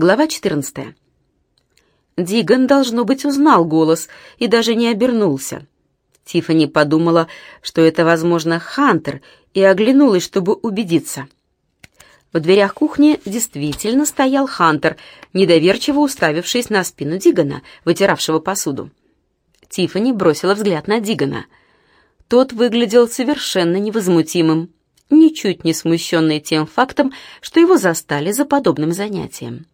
Глава 14. Диган, должно быть, узнал голос и даже не обернулся. Тиффани подумала, что это, возможно, Хантер, и оглянулась, чтобы убедиться. В дверях кухни действительно стоял Хантер, недоверчиво уставившись на спину Дигана, вытиравшего посуду. Тиффани бросила взгляд на Дигана. Тот выглядел совершенно невозмутимым, ничуть не смущенный тем фактом, что его застали за подобным занятием.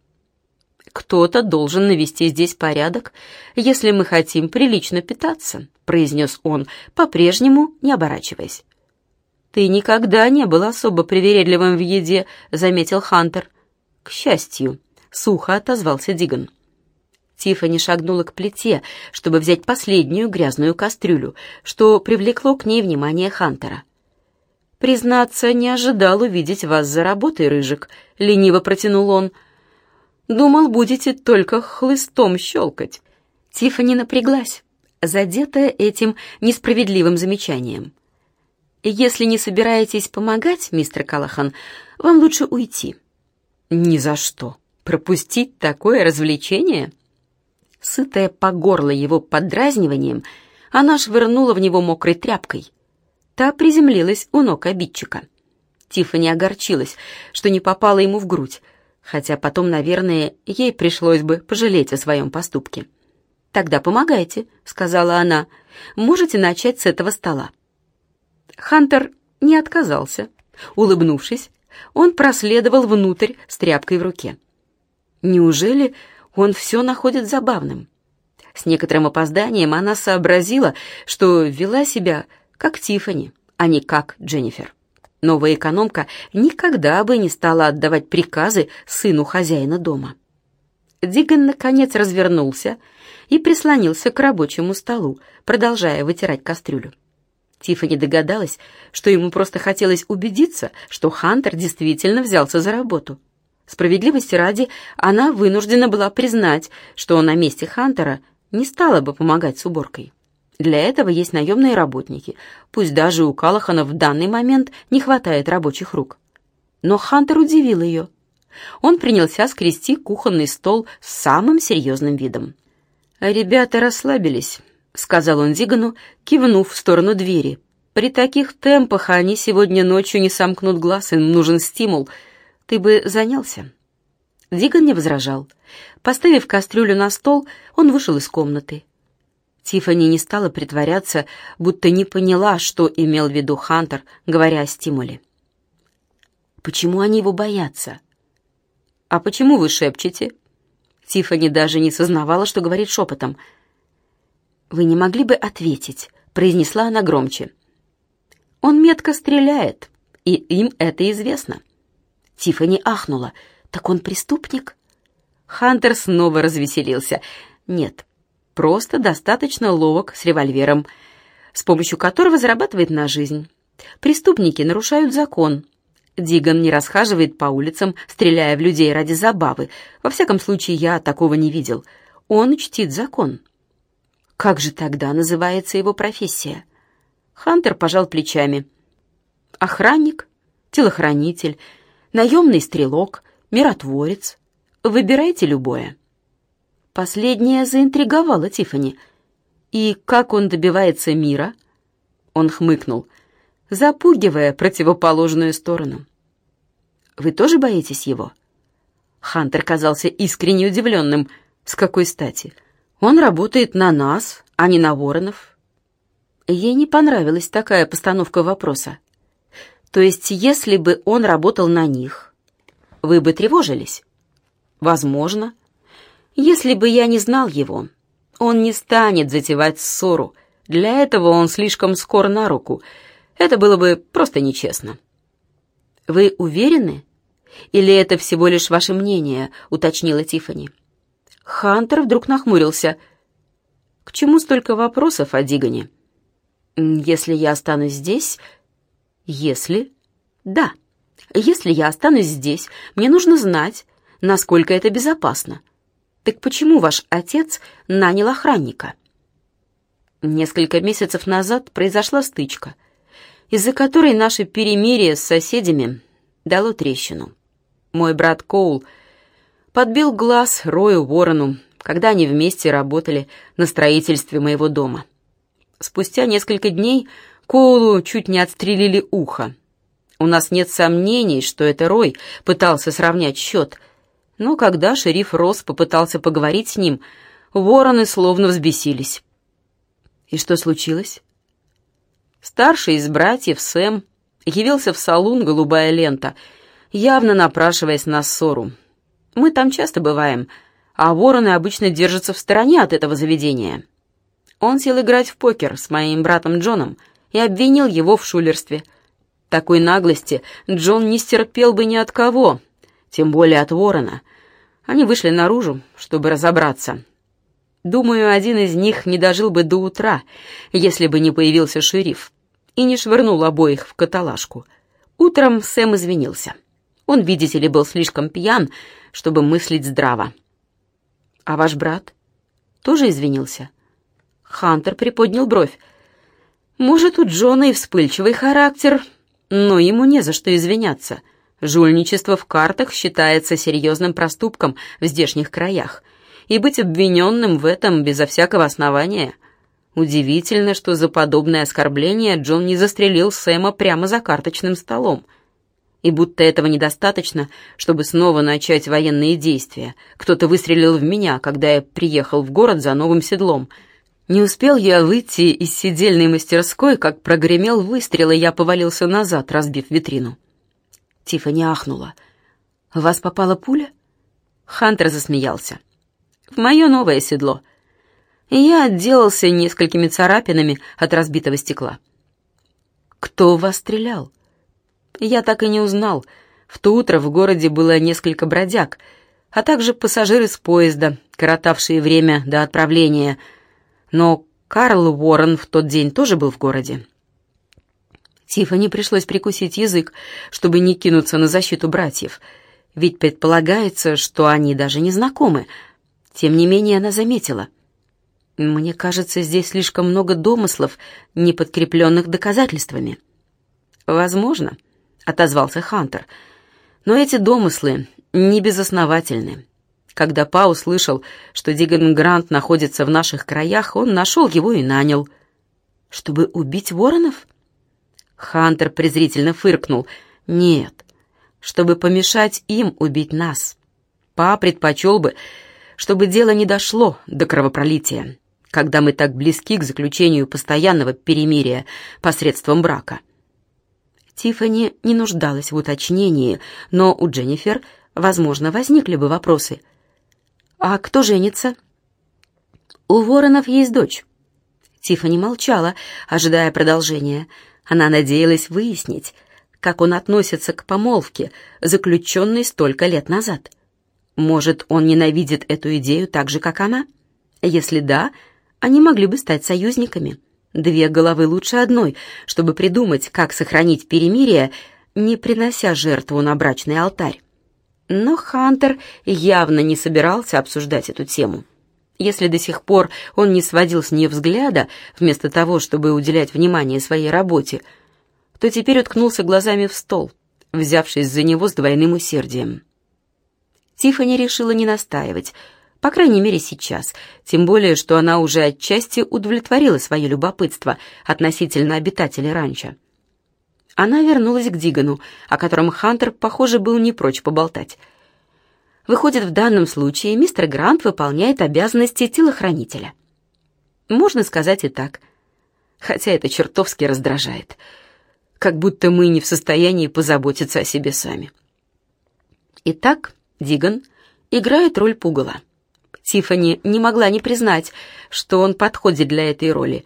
«Кто-то должен навести здесь порядок, если мы хотим прилично питаться», — произнес он, по-прежнему не оборачиваясь. «Ты никогда не был особо привередливым в еде», — заметил Хантер. «К счастью», — сухо отозвался Диган. Тиффани шагнула к плите, чтобы взять последнюю грязную кастрюлю, что привлекло к ней внимание Хантера. «Признаться, не ожидал увидеть вас за работой, Рыжик», — лениво протянул он. Думал, будете только хлыстом щелкать». Тиффани напряглась, задетая этим несправедливым замечанием. «Если не собираетесь помогать, мистер Калахан, вам лучше уйти». «Ни за что. Пропустить такое развлечение?» Сытая по горло его подразниванием, она швырнула в него мокрой тряпкой. Та приземлилась у ног обидчика. Тиффани огорчилась, что не попала ему в грудь, хотя потом, наверное, ей пришлось бы пожалеть о своем поступке. «Тогда помогайте», — сказала она. «Можете начать с этого стола». Хантер не отказался. Улыбнувшись, он проследовал внутрь с тряпкой в руке. Неужели он все находит забавным? С некоторым опозданием она сообразила, что вела себя как Тифани, а не как Дженнифер. Новая экономка никогда бы не стала отдавать приказы сыну хозяина дома. Диган, наконец, развернулся и прислонился к рабочему столу, продолжая вытирать кастрюлю. Тиффани догадалась, что ему просто хотелось убедиться, что Хантер действительно взялся за работу. Справедливости ради, она вынуждена была признать, что на месте Хантера не стала бы помогать с уборкой. Для этого есть наемные работники, пусть даже у Калахана в данный момент не хватает рабочих рук. Но Хантер удивил ее. Он принялся скрести кухонный стол с самым серьезным видом. «Ребята расслабились», — сказал он Дигану, кивнув в сторону двери. «При таких темпах они сегодня ночью не сомкнут глаз, им нужен стимул. Ты бы занялся?» Диган не возражал. Поставив кастрюлю на стол, он вышел из комнаты. Тиффани не стала притворяться, будто не поняла, что имел в виду Хантер, говоря о стимуле. Почему они его боятся? А почему вы шепчете? Тиффани даже не сознавала, что говорит шепотом. Вы не могли бы ответить, произнесла она громче. Он метко стреляет, и им это известно. Тиффани ахнула. Так он преступник? Хантер снова развеселился. Нет, просто достаточно ловок с револьвером, с помощью которого зарабатывает на жизнь. Преступники нарушают закон. Диган не расхаживает по улицам, стреляя в людей ради забавы. Во всяком случае, я такого не видел. Он чтит закон. Как же тогда называется его профессия? Хантер пожал плечами. Охранник, телохранитель, наемный стрелок, миротворец. Выбирайте любое. Последняя заинтриговала Тифани. И как он добивается мира? Он хмыкнул, запугивая противоположную сторону. Вы тоже боитесь его? Хантер казался искренне удивленным. С какой стати? Он работает на нас, а не на воронов. Ей не понравилась такая постановка вопроса. То есть, если бы он работал на них, вы бы тревожились? Возможно. Если бы я не знал его, он не станет затевать ссору. Для этого он слишком скор на руку. Это было бы просто нечестно. Вы уверены? Или это всего лишь ваше мнение, уточнила Тифани. Хантер вдруг нахмурился. К чему столько вопросов о Дигане? Если я останусь здесь, если Да. Если я останусь здесь, мне нужно знать, насколько это безопасно. Так почему ваш отец нанял охранника? Несколько месяцев назад произошла стычка, из-за которой наше перемирие с соседями дало трещину. Мой брат Коул подбил глаз Рою Ворону, когда они вместе работали на строительстве моего дома. Спустя несколько дней Коулу чуть не отстрелили ухо. У нас нет сомнений, что это Рой пытался сравнять счет, но когда шериф Росс попытался поговорить с ним, вороны словно взбесились. И что случилось? Старший из братьев, Сэм, явился в салун «Голубая лента», явно напрашиваясь на ссору. Мы там часто бываем, а вороны обычно держатся в стороне от этого заведения. Он сел играть в покер с моим братом Джоном и обвинил его в шулерстве. Такой наглости Джон не стерпел бы ни от кого, тем более от ворона. Они вышли наружу, чтобы разобраться. Думаю, один из них не дожил бы до утра, если бы не появился шериф и не швырнул обоих в каталажку. Утром Сэм извинился. Он, видите ли, был слишком пьян, чтобы мыслить здраво. А ваш брат тоже извинился? Хантер приподнял бровь. Может, у Джона и вспыльчивый характер, но ему не за что извиняться. Жульничество в картах считается серьезным проступком в здешних краях, и быть обвиненным в этом безо всякого основания — Удивительно, что за подобное оскорбление Джон не застрелил Сэма прямо за карточным столом. И будто этого недостаточно, чтобы снова начать военные действия. Кто-то выстрелил в меня, когда я приехал в город за новым седлом. Не успел я выйти из сидельной мастерской, как прогремел выстрел, и я повалился назад, разбив витрину. Тиффани ахнула. «В вас попала пуля?» Хантер засмеялся. «В мое новое седло» я отделался несколькими царапинами от разбитого стекла. «Кто вас стрелял?» Я так и не узнал. В то утро в городе было несколько бродяг, а также пассажиры с поезда, коротавшие время до отправления. Но Карл Уоррен в тот день тоже был в городе. Тиффани пришлось прикусить язык, чтобы не кинуться на защиту братьев, ведь предполагается, что они даже не знакомы. Тем не менее она заметила. Мне кажется, здесь слишком много домыслов, не подкрепленных доказательствами. Возможно, отозвался Хантер. Но эти домыслы не безосновательны. Когда Па услышал, что Диган Грант находится в наших краях, он нашел его и нанял. Чтобы убить воронов? Хантер презрительно фыркнул. Нет, чтобы помешать им убить нас. Па предпочел бы, чтобы дело не дошло до кровопролития когда мы так близки к заключению постоянного перемирия посредством брака. Тиффани не нуждалась в уточнении, но у Дженнифер, возможно, возникли бы вопросы. «А кто женится?» «У Воронов есть дочь». Тиффани молчала, ожидая продолжения. Она надеялась выяснить, как он относится к помолвке, заключенной столько лет назад. Может, он ненавидит эту идею так же, как она? Если да, они могли бы стать союзниками. Две головы лучше одной, чтобы придумать, как сохранить перемирие, не принося жертву на брачный алтарь. Но Хантер явно не собирался обсуждать эту тему. Если до сих пор он не сводил с нее взгляда, вместо того, чтобы уделять внимание своей работе, то теперь уткнулся глазами в стол, взявшись за него с двойным усердием. Тиффани решила не настаивать — по крайней мере, сейчас. Тем более, что она уже отчасти удовлетворила свое любопытство относительно обитателей ранчо. Она вернулась к Дигану, о котором Хантер, похоже, был не прочь поболтать. Выходит, в данном случае мистер Грант выполняет обязанности телохранителя. Можно сказать и так. Хотя это чертовски раздражает. Как будто мы не в состоянии позаботиться о себе сами. Итак, Диган играет роль пугала. Тиффани не могла не признать, что он подходит для этой роли,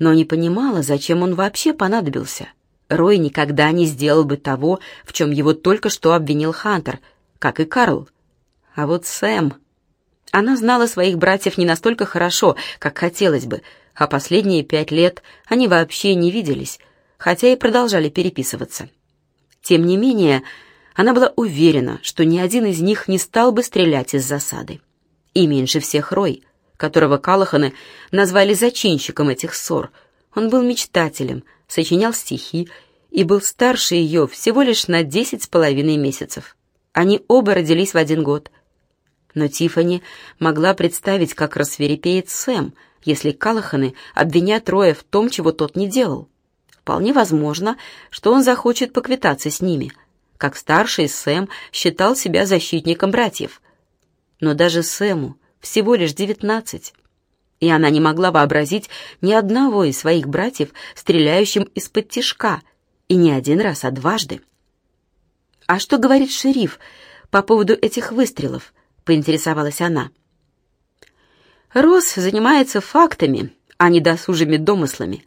но не понимала, зачем он вообще понадобился. Рой никогда не сделал бы того, в чем его только что обвинил Хантер, как и Карл. А вот Сэм... Она знала своих братьев не настолько хорошо, как хотелось бы, а последние пять лет они вообще не виделись, хотя и продолжали переписываться. Тем не менее, она была уверена, что ни один из них не стал бы стрелять из засады и меньше всех Рой, которого Калаханы назвали зачинщиком этих ссор. Он был мечтателем, сочинял стихи и был старше ее всего лишь на десять с половиной месяцев. Они оба родились в один год. Но Тифани могла представить, как рассверепеет Сэм, если Калаханы обвинят Роя в том, чего тот не делал. Вполне возможно, что он захочет поквитаться с ними. Как старший Сэм считал себя защитником братьев. Но даже Сэму всего лишь девятнадцать. И она не могла вообразить ни одного из своих братьев, стреляющим из-под тишка, и не один раз, а дважды. «А что говорит шериф по поводу этих выстрелов?» — поинтересовалась она. Росс занимается фактами, а не досужими домыслами.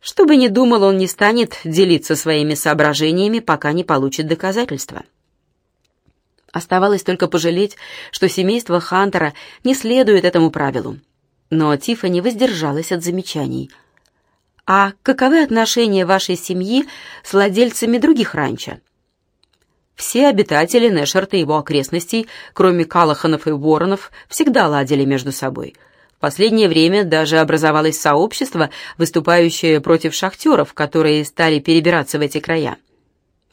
Что бы ни думал, он не станет делиться своими соображениями, пока не получит доказательства. Оставалось только пожалеть, что семейство Хантера не следует этому правилу. Но Тиффани воздержалась от замечаний. «А каковы отношения вашей семьи с владельцами других ранчо?» Все обитатели Нэшерта и его окрестностей, кроме Калаханов и Воронов, всегда ладили между собой. В последнее время даже образовалось сообщество, выступающее против шахтеров, которые стали перебираться в эти края.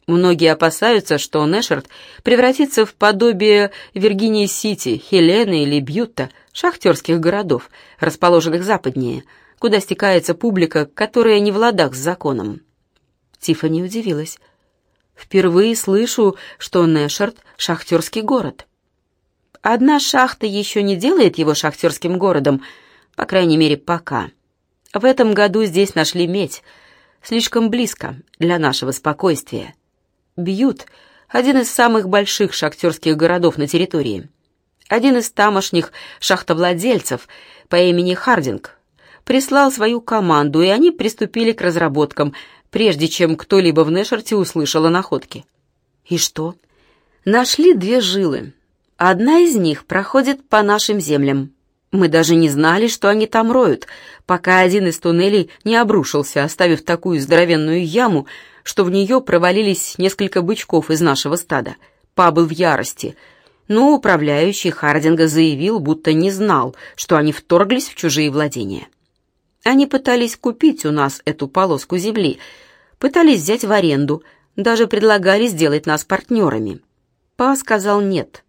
Многие опасаются, что Нэшерт превратится в подобие Виргинии-Сити, Хелены или Бьютта, шахтерских городов, расположенных западнее, куда стекается публика, которая не в ладах с законом. Тиффани удивилась. Впервые слышу, что Нэшард — шахтерский город. Одна шахта еще не делает его шахтерским городом, по крайней мере, пока. В этом году здесь нашли медь, слишком близко для нашего спокойствия. Бьют — один из самых больших шахтерских городов на территории. Один из тамошних шахтовладельцев по имени Хардинг прислал свою команду, и они приступили к разработкам — прежде чем кто-либо в Нэшерте услышал о находке. И что? Нашли две жилы. Одна из них проходит по нашим землям. Мы даже не знали, что они там роют, пока один из туннелей не обрушился, оставив такую здоровенную яму, что в нее провалились несколько бычков из нашего стада. Па был в ярости, но управляющий Хардинга заявил, будто не знал, что они вторглись в чужие владения. Они пытались купить у нас эту полоску земли, пытались взять в аренду, даже предлагали сделать нас партнерами. Па сказал нет.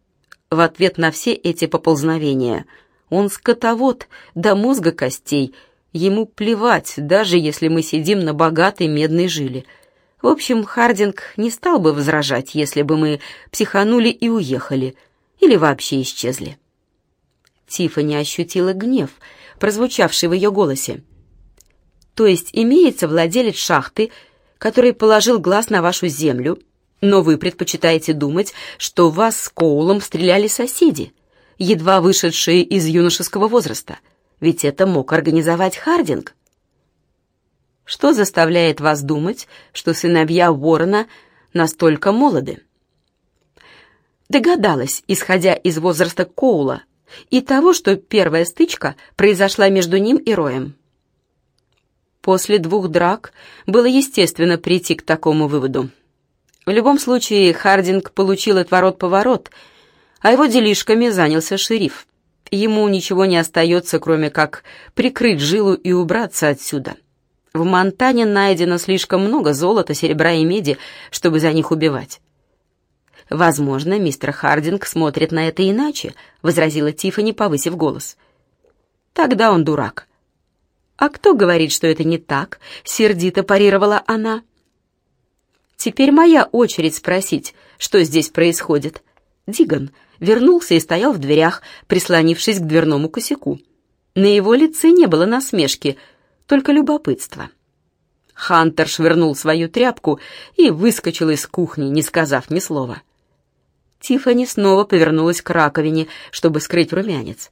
В ответ на все эти поползновения он скотовод до мозга костей, ему плевать, даже если мы сидим на богатой медной жиле. В общем, Хардинг не стал бы возражать, если бы мы психанули и уехали, или вообще исчезли. Тиффани ощутила гнев, прозвучавший в ее голосе. То есть имеется владелец шахты, который положил глаз на вашу землю, но вы предпочитаете думать, что вас с Коулом стреляли соседи, едва вышедшие из юношеского возраста, ведь это мог организовать Хардинг. Что заставляет вас думать, что сыновья Ворона настолько молоды? Догадалась, исходя из возраста Коула и того, что первая стычка произошла между ним и Роем. После двух драк было естественно прийти к такому выводу. В любом случае, Хардинг получил отворот-поворот, а его делишками занялся шериф. Ему ничего не остается, кроме как прикрыть жилу и убраться отсюда. В Монтане найдено слишком много золота, серебра и меди, чтобы за них убивать. «Возможно, мистер Хардинг смотрит на это иначе», — возразила Тиффани, повысив голос. «Тогда он дурак. «А кто говорит, что это не так?» — сердито парировала она. «Теперь моя очередь спросить, что здесь происходит». Диган вернулся и стоял в дверях, прислонившись к дверному косяку. На его лице не было насмешки, только любопытство. Хантер швырнул свою тряпку и выскочил из кухни, не сказав ни слова. Тиффани снова повернулась к раковине, чтобы скрыть румянец.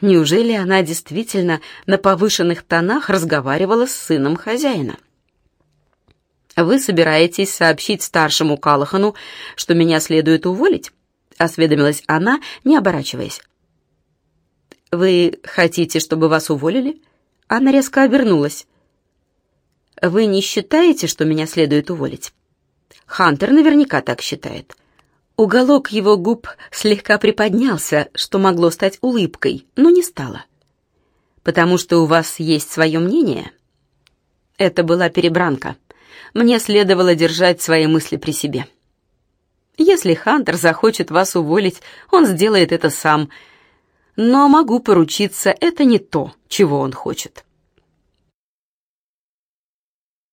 Неужели она действительно на повышенных тонах разговаривала с сыном хозяина? «Вы собираетесь сообщить старшему Калахану, что меня следует уволить?» — осведомилась она, не оборачиваясь. «Вы хотите, чтобы вас уволили?» Она резко обернулась. «Вы не считаете, что меня следует уволить?» «Хантер наверняка так считает. Уголок его губ слегка приподнялся, что могло стать улыбкой, но не стало. «Потому что у вас есть свое мнение?» Это была перебранка. Мне следовало держать свои мысли при себе. Если Хантер захочет вас уволить, он сделает это сам. Но могу поручиться, это не то, чего он хочет.